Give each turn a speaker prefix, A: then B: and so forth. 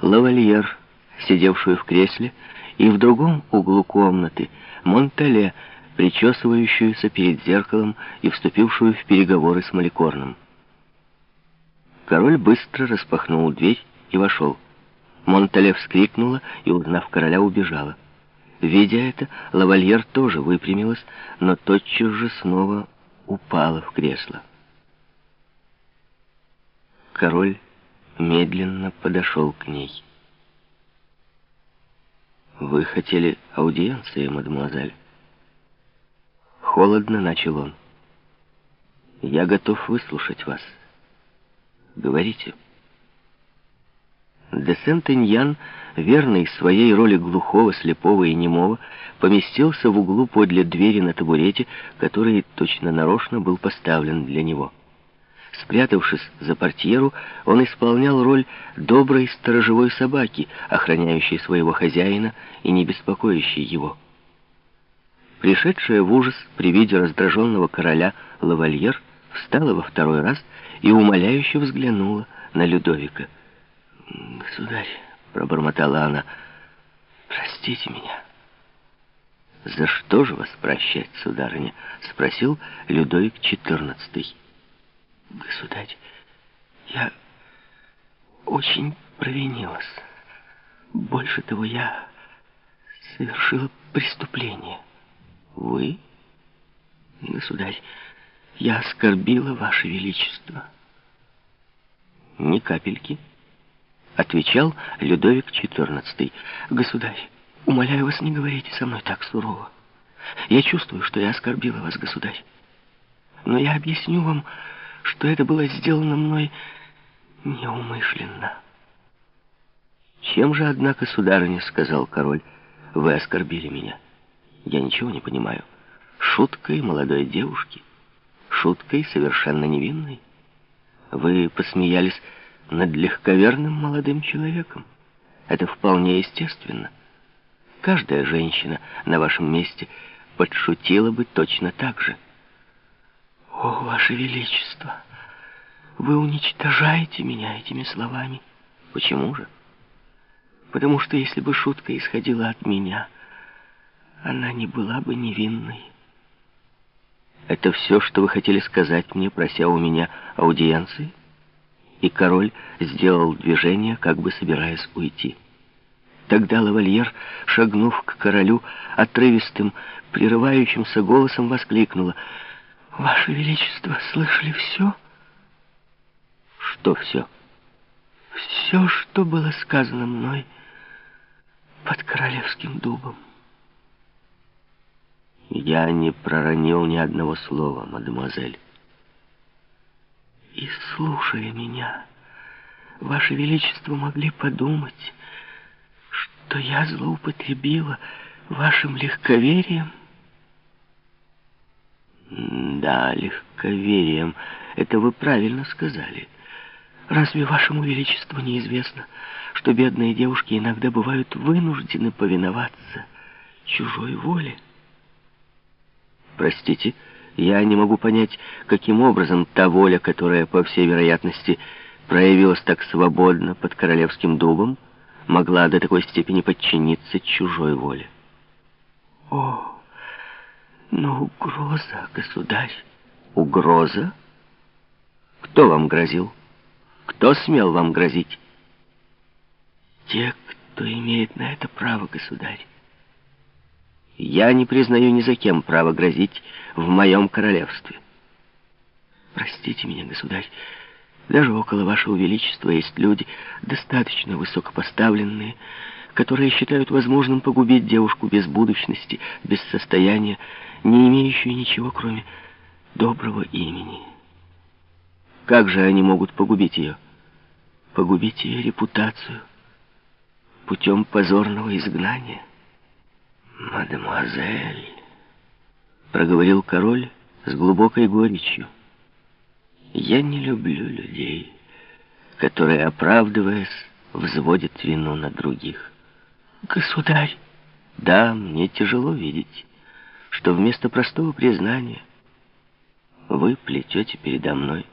A: лавальер, сидевшую в кресле, и в другом углу комнаты Монтале, причесывающуюся перед зеркалом и вступившую в переговоры с Маликорном. Король быстро распахнул дверь и вошел. Монтале вскрикнула и, узнав короля, убежала. Видя это, лавальер тоже выпрямилась, но тотчас же снова упала в кресло. Король медленно подошел к ней. «Вы хотели аудиенции, мадемуазель?» Холодно начал он. «Я готов выслушать вас. Говорите». Де Сент-Эньян, верный своей роли глухого, слепого и немого, поместился в углу подле двери на табурете, который точно нарочно был поставлен для него. Спрятавшись за портьеру, он исполнял роль доброй сторожевой собаки, охраняющей своего хозяина и не беспокоящей его. Пришедшая в ужас при виде раздраженного короля лавальер встала во второй раз и умоляюще взглянула на Людовика. «Государь», — пробормотала она, — «простите меня». «За что же вас прощать, сударыня?» — спросил Людовик XIV. Государь, я очень провинилась. Больше того, я совершила преступление. Вы? Государь, я оскорбила Ваше Величество. Ни капельки. Отвечал Людовик XIV. Государь, умоляю вас, не говорите со мной так сурово. Я чувствую, что я оскорбила вас, государь. Но я объясню вам, что это было сделано мной неумышленно. «Чем же, однако, сударыня, — сказал король, — вы оскорбили меня? Я ничего не понимаю. Шуткой молодой девушки, шуткой совершенно невинной. Вы посмеялись над легковерным молодым человеком. Это вполне естественно. Каждая женщина на вашем месте подшутила бы точно так же». «О, Ваше Величество, вы уничтожаете меня этими словами». «Почему же?» «Потому что если бы шутка исходила от меня, она не была бы невинной». «Это все, что вы хотели сказать мне, прося у меня аудиенции?» И король сделал движение, как бы собираясь уйти. Тогда лавальер, шагнув к королю, отрывистым, прерывающимся голосом воскликнула — Ваше Величество, слышали все? Что все? Все, что было сказано мной под королевским дубом. Я не проронил ни одного слова, мадемуазель. И слушая меня, Ваше Величество могли подумать, что я злоупотребила вашим легковерием да, легковерием. Это вы правильно сказали. Разве вашему величеству неизвестно, что бедные девушки иногда бывают вынуждены повиноваться чужой воле? Простите, я не могу понять, каким образом та воля, которая, по всей вероятности, проявилась так свободно под королевским дубом, могла до такой степени подчиниться чужой воле. О! Но угроза, государь. Угроза? Кто вам грозил? Кто смел вам грозить? Те, кто имеет на это право, государь. Я не признаю ни за кем право грозить в моем королевстве. Простите меня, государь, даже около вашего величества есть люди, достаточно высокопоставленные, которые считают возможным погубить девушку без будущности, без состояния, не имеющую ничего, кроме доброго имени. Как же они могут погубить ее? Погубить ее репутацию путем позорного изгнания? «Мадемуазель», — проговорил король с глубокой горечью, — «я не люблю людей, которые, оправдываясь, взводят вину на других». «Государь!» «Да, мне тяжело видеть, что вместо простого признания вы плетете передо мной